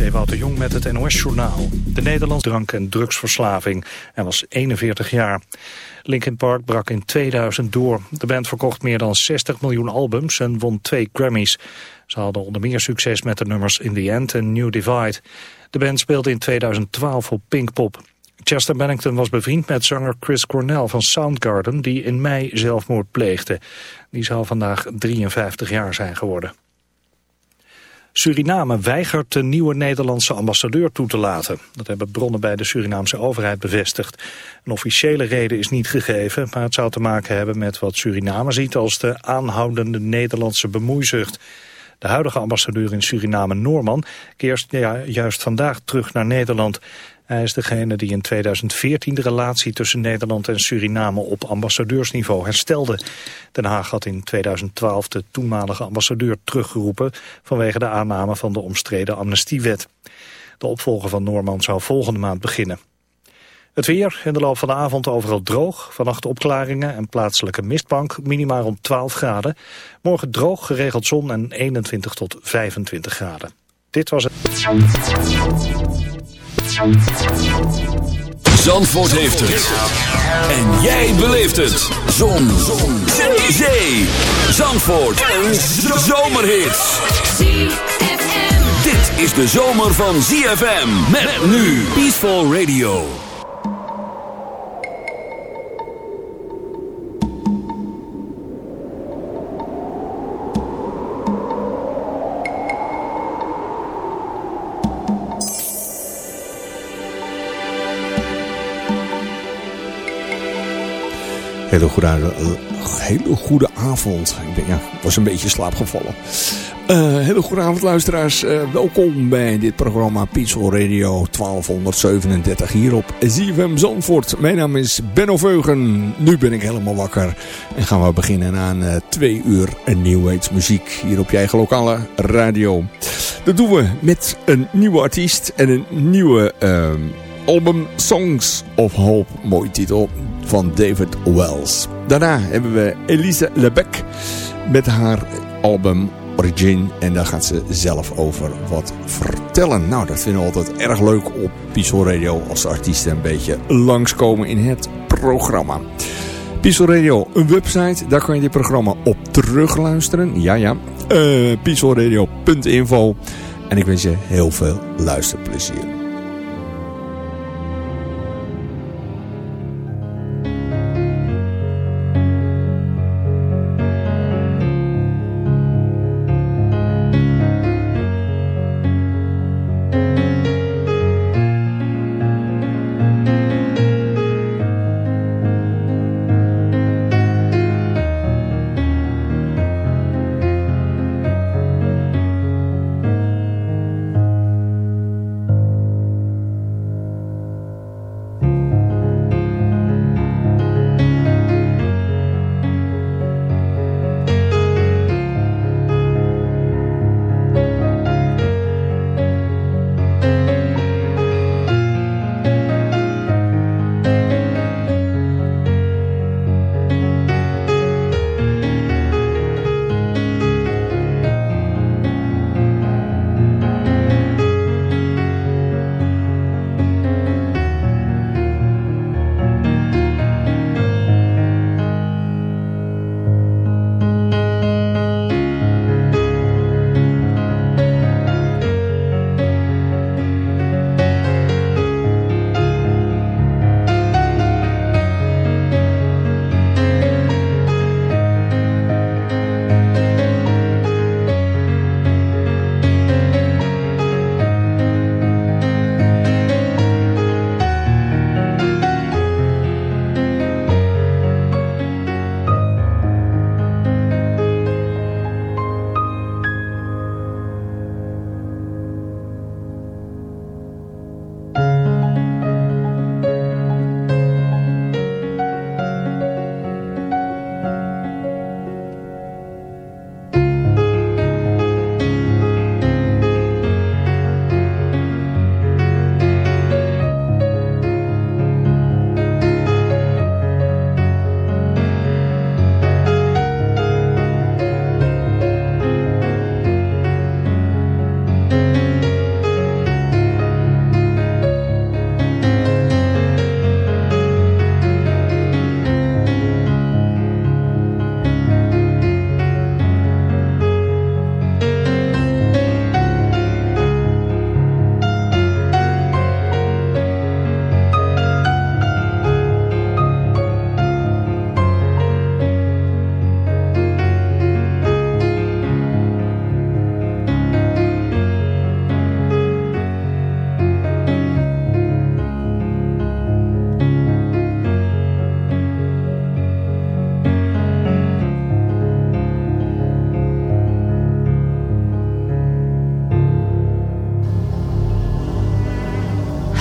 Ewout de Jong met het NOS-journaal. De Nederlands drank- en drugsverslaving. Hij was 41 jaar. Linkin Park brak in 2000 door. De band verkocht meer dan 60 miljoen albums en won twee Grammys. Ze hadden onder meer succes met de nummers In The End en New Divide. De band speelde in 2012 op Pinkpop. Chester Bennington was bevriend met zanger Chris Cornell van Soundgarden... die in mei zelfmoord pleegde. Die zou vandaag 53 jaar zijn geworden. Suriname weigert de nieuwe Nederlandse ambassadeur toe te laten. Dat hebben bronnen bij de Surinaamse overheid bevestigd. Een officiële reden is niet gegeven, maar het zou te maken hebben met wat Suriname ziet als de aanhoudende Nederlandse bemoeizucht. De huidige ambassadeur in Suriname, Noorman, keert ja, juist vandaag terug naar Nederland. Hij is degene die in 2014 de relatie tussen Nederland en Suriname op ambassadeursniveau herstelde. Den Haag had in 2012 de toenmalige ambassadeur teruggeroepen vanwege de aanname van de omstreden amnestiewet. De opvolger van Noorman zou volgende maand beginnen. Het weer in de loop van de avond overal droog. Vannacht opklaringen en plaatselijke mistbank. Minimaal rond 12 graden. Morgen droog, geregeld zon en 21 tot 25 graden. Dit was het. Zandvoort heeft het. En jij beleeft het. Zon. Zon. Zee. Zandvoort. Een zomerhit. Dit is de zomer van ZFM. Met nu Peaceful Radio. Hele goede, hele goede avond. Ik ben, ja, was een beetje slaapgevallen. Uh, hele goede avond luisteraars. Uh, welkom bij dit programma Peaceful Radio 1237 hier op ZFM Zandvoort. Mijn naam is Benno Veugen. Nu ben ik helemaal wakker. En gaan we beginnen aan uh, twee uur New Age muziek hier op je eigen lokale radio. Dat doen we met een nieuwe artiest en een nieuwe ehm, album Songs of Hope. Mooie titel van David Wells. Daarna hebben we Elise Lebec met haar album Origin. En daar gaat ze zelf over wat vertellen. Nou, dat vinden we altijd erg leuk op Peaceful Radio als artiesten een beetje langskomen in het programma. Peaceful Radio, een website, daar kan je dit programma op terugluisteren. Ja, ja. Uh, peacefulradio.info. En ik wens je heel veel luisterplezier.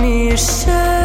你身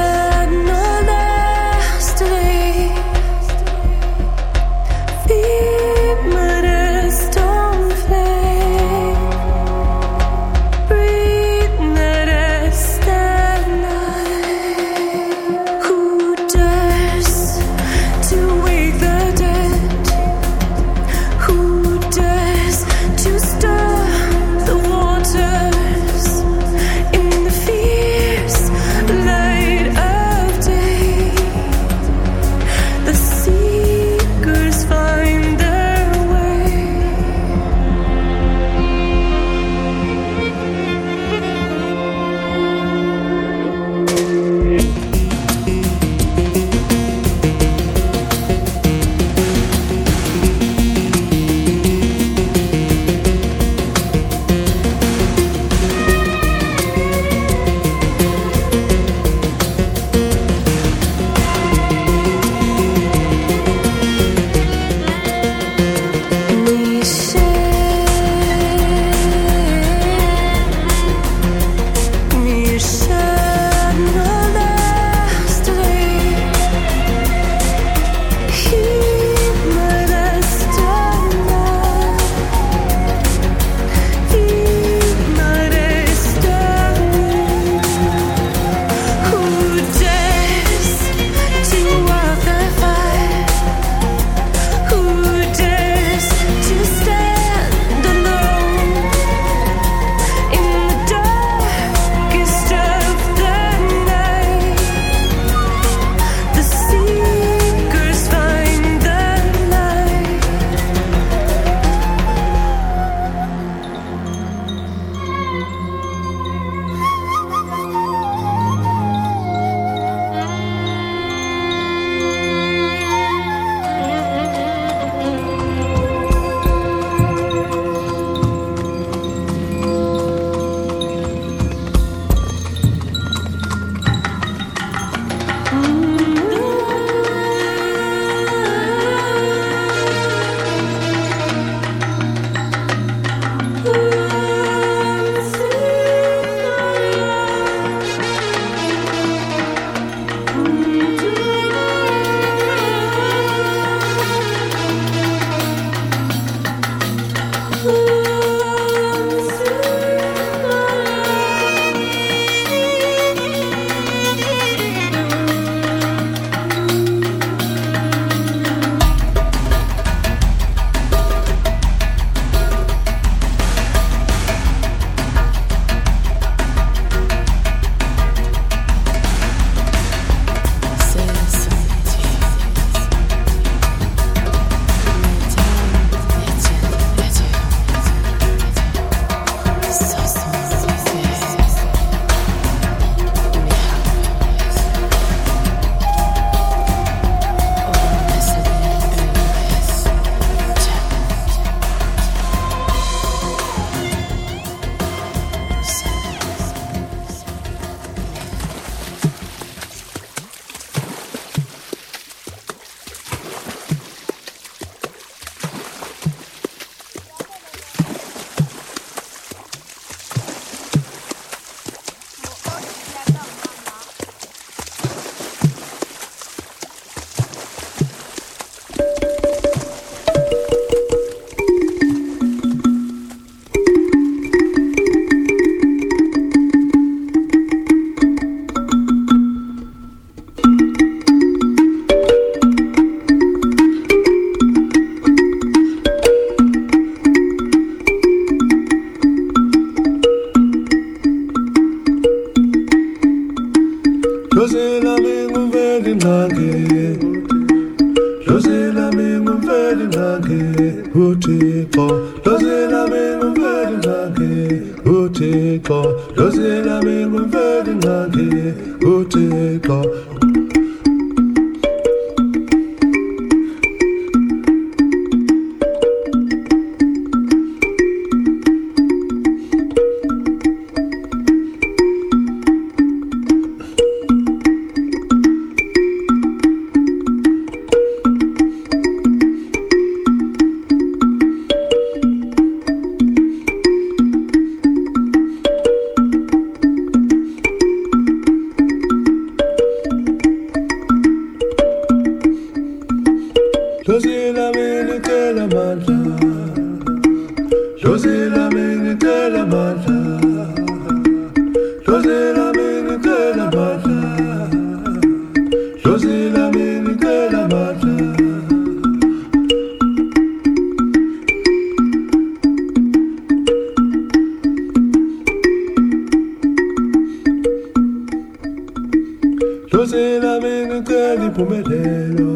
impumelelo.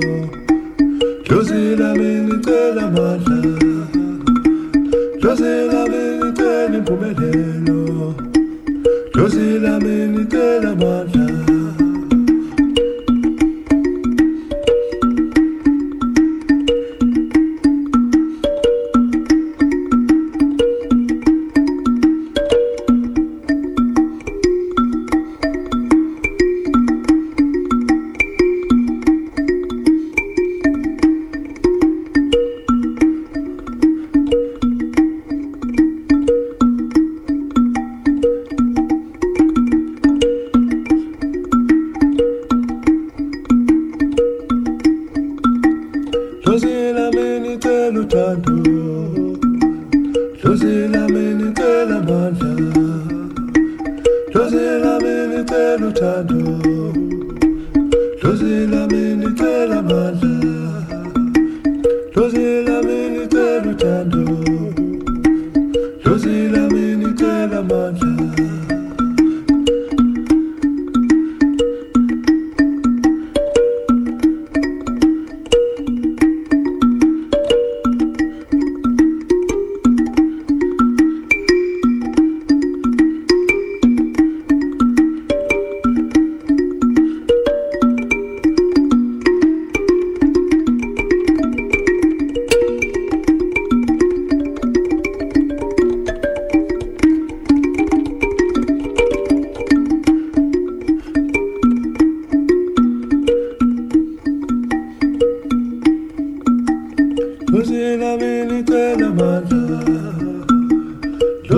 Dlozela bengicela amandla. Dlozela bengicela impumelelo. Dlozela bengicela amandla.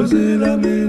Cause it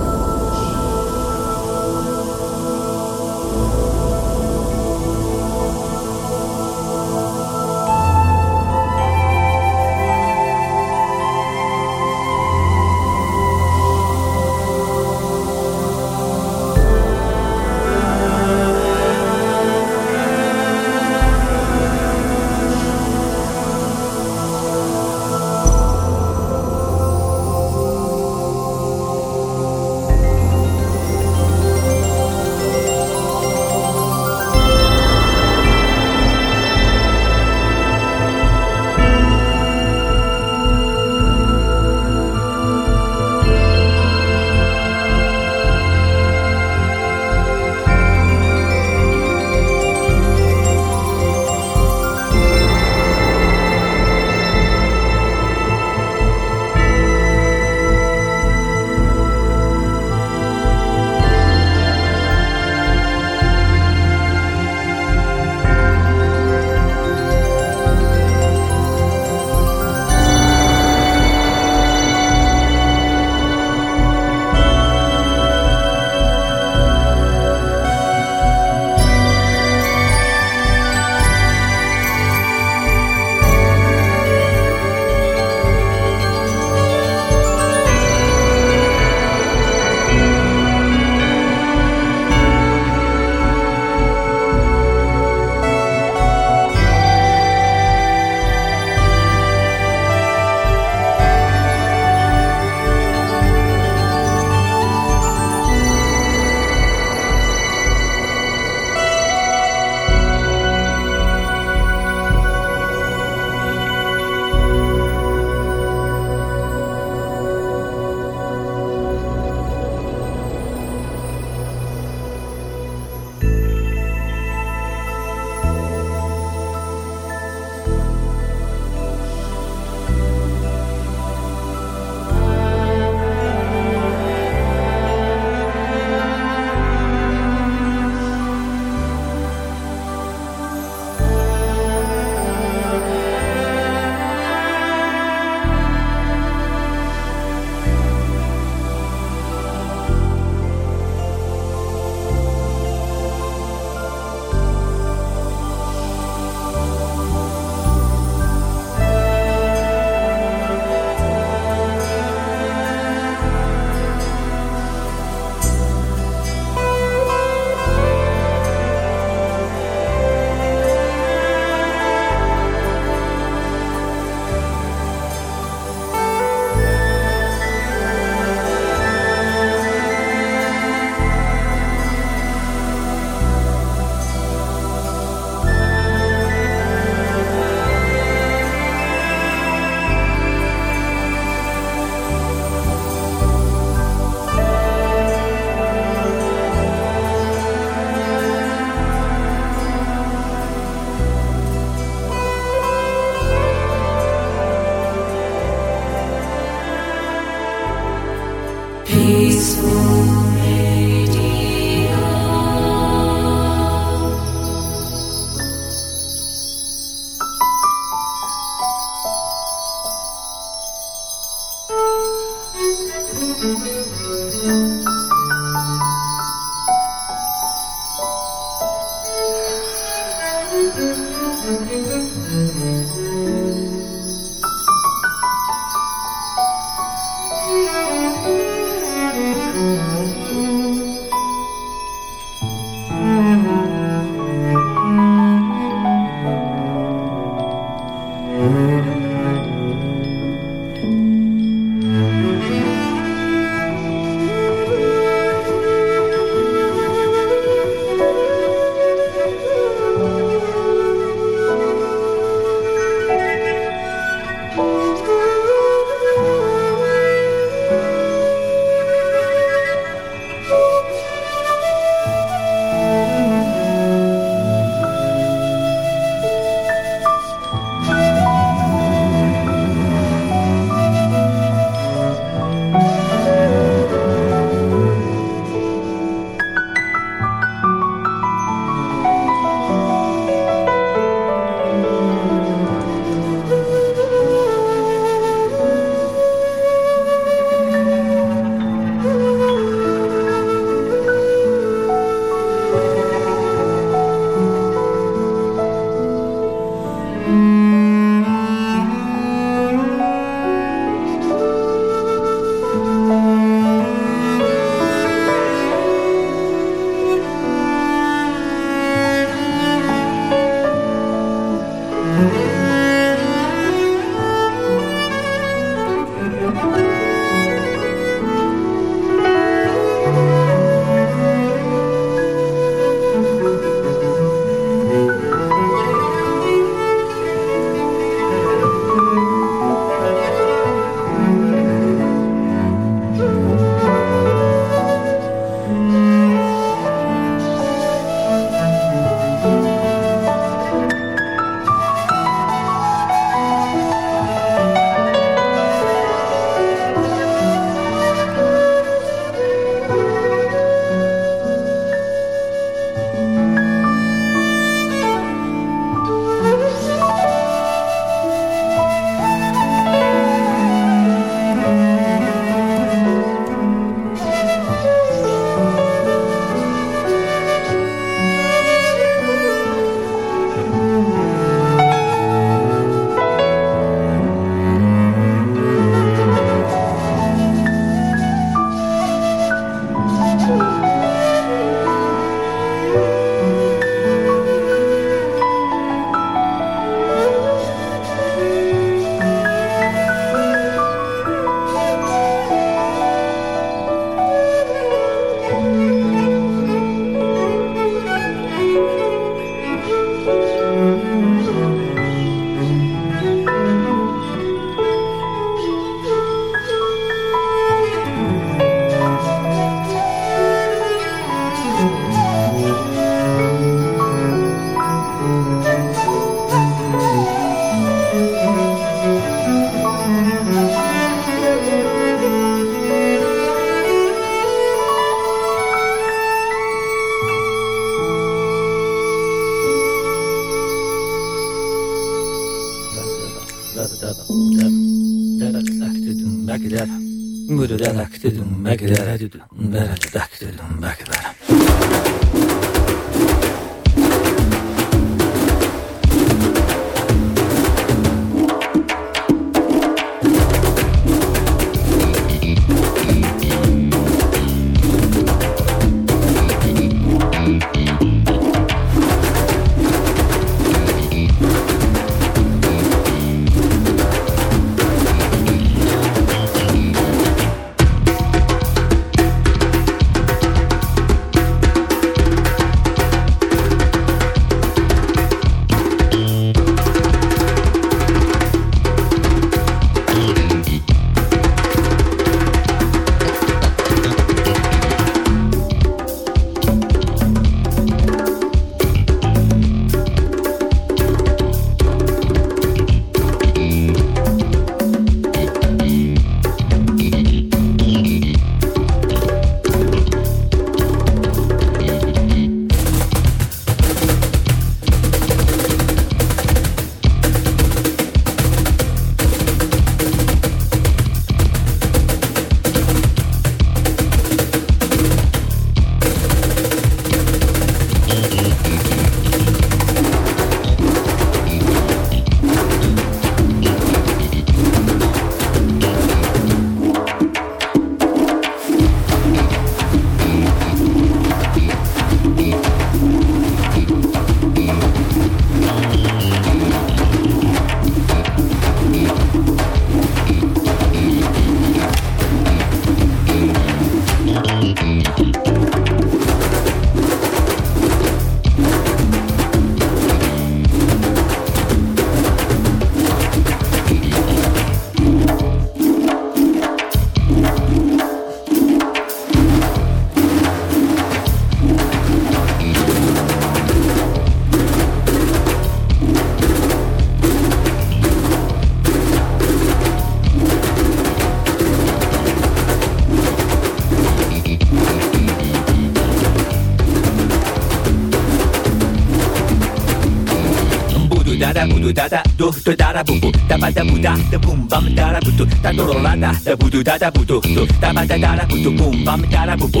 budu dada budu dada do to dada bubu tabata buda de bum bam dada budu da tadorolada da budu dada budu do da dada budu bum bam dada bubu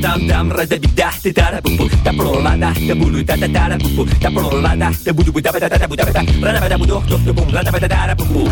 dam dam rada bidah te dara bubu ta prolada te bulu ta ta dara bubu ta prolada te budu buda ta ta buda ta rada bada do do bum rada bada dara bubu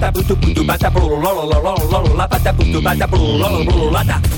ta ta brul, lo lo lo lo lo lo, la pa ta bu tu ba ta brul, lo lo brulata.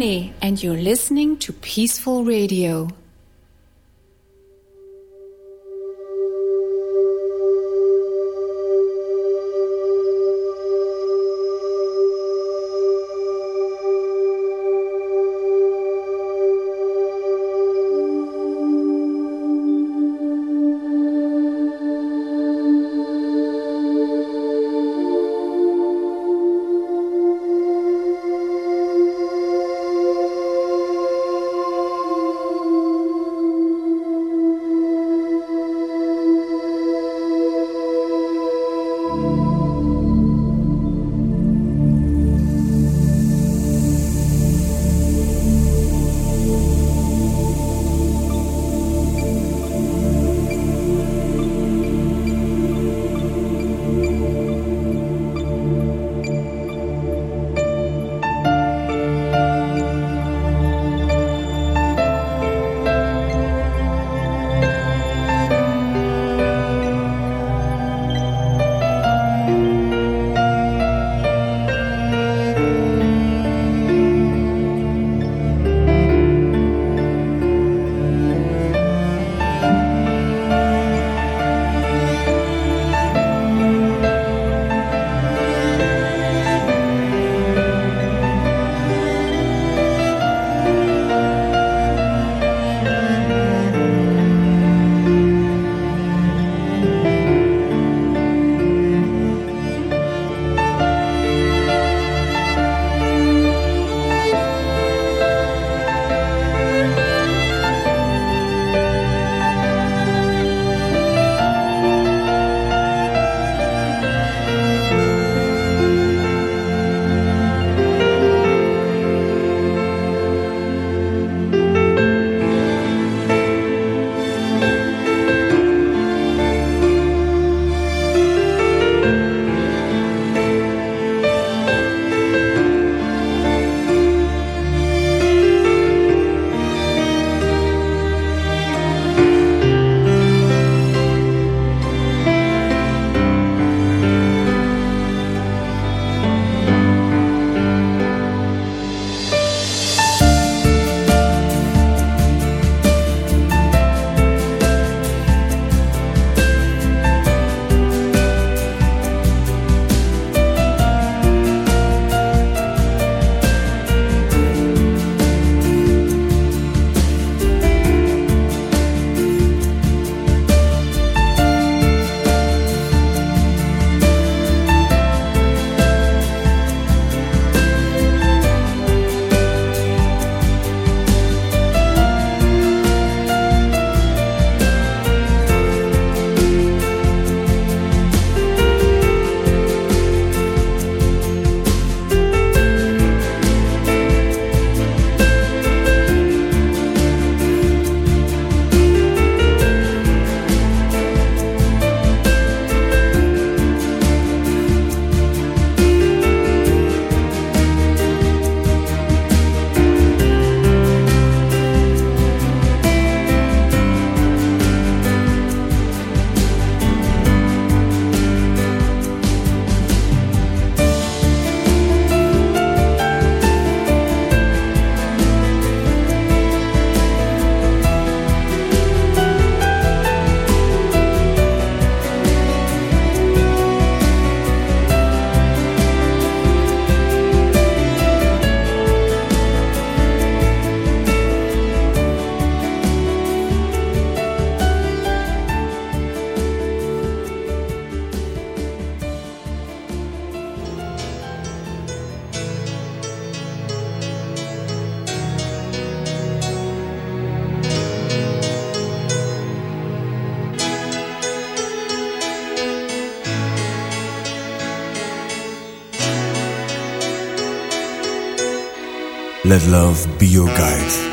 and you're listening to Peaceful Radio. Let love be your guide.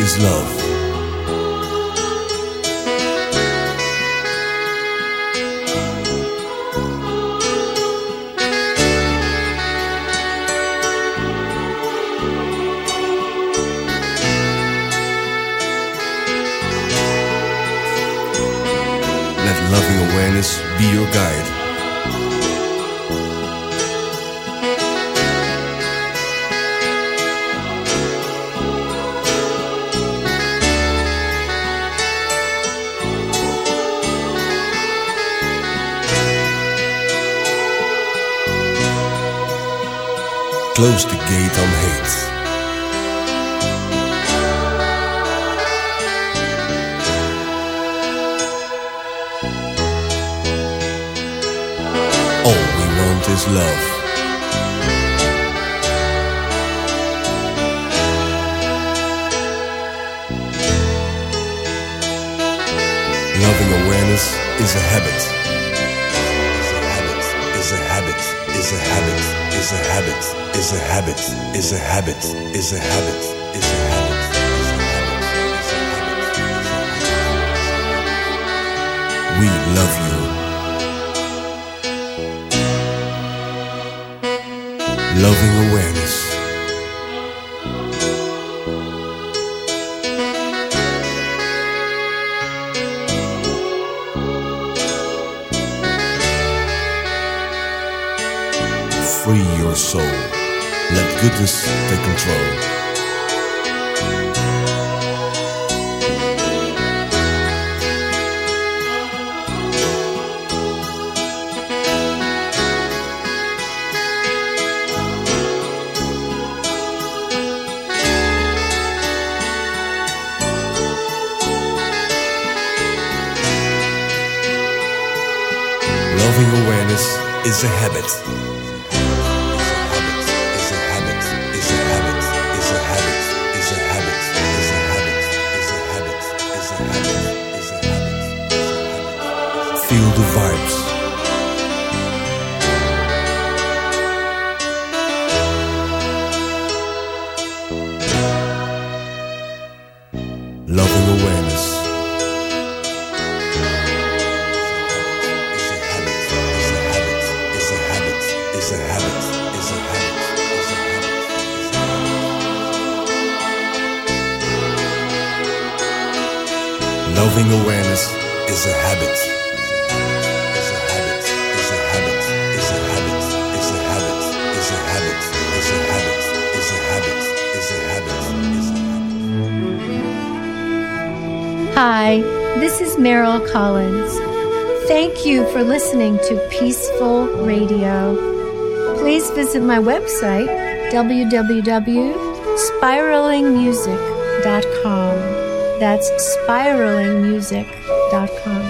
Is love. Let loving awareness be your guide. Close the gate on hate. All we want is love. Loving awareness is a habit. Is a habit, is a habit, is a habit, is a habit, is a habit, is a habit, is a habit, is a habit. We love you. Loving awareness. Goodness take control. Loving awareness is a habit. Listening to Peaceful Radio. Please visit my website, www.spiralingmusic.com. That's spiralingmusic.com.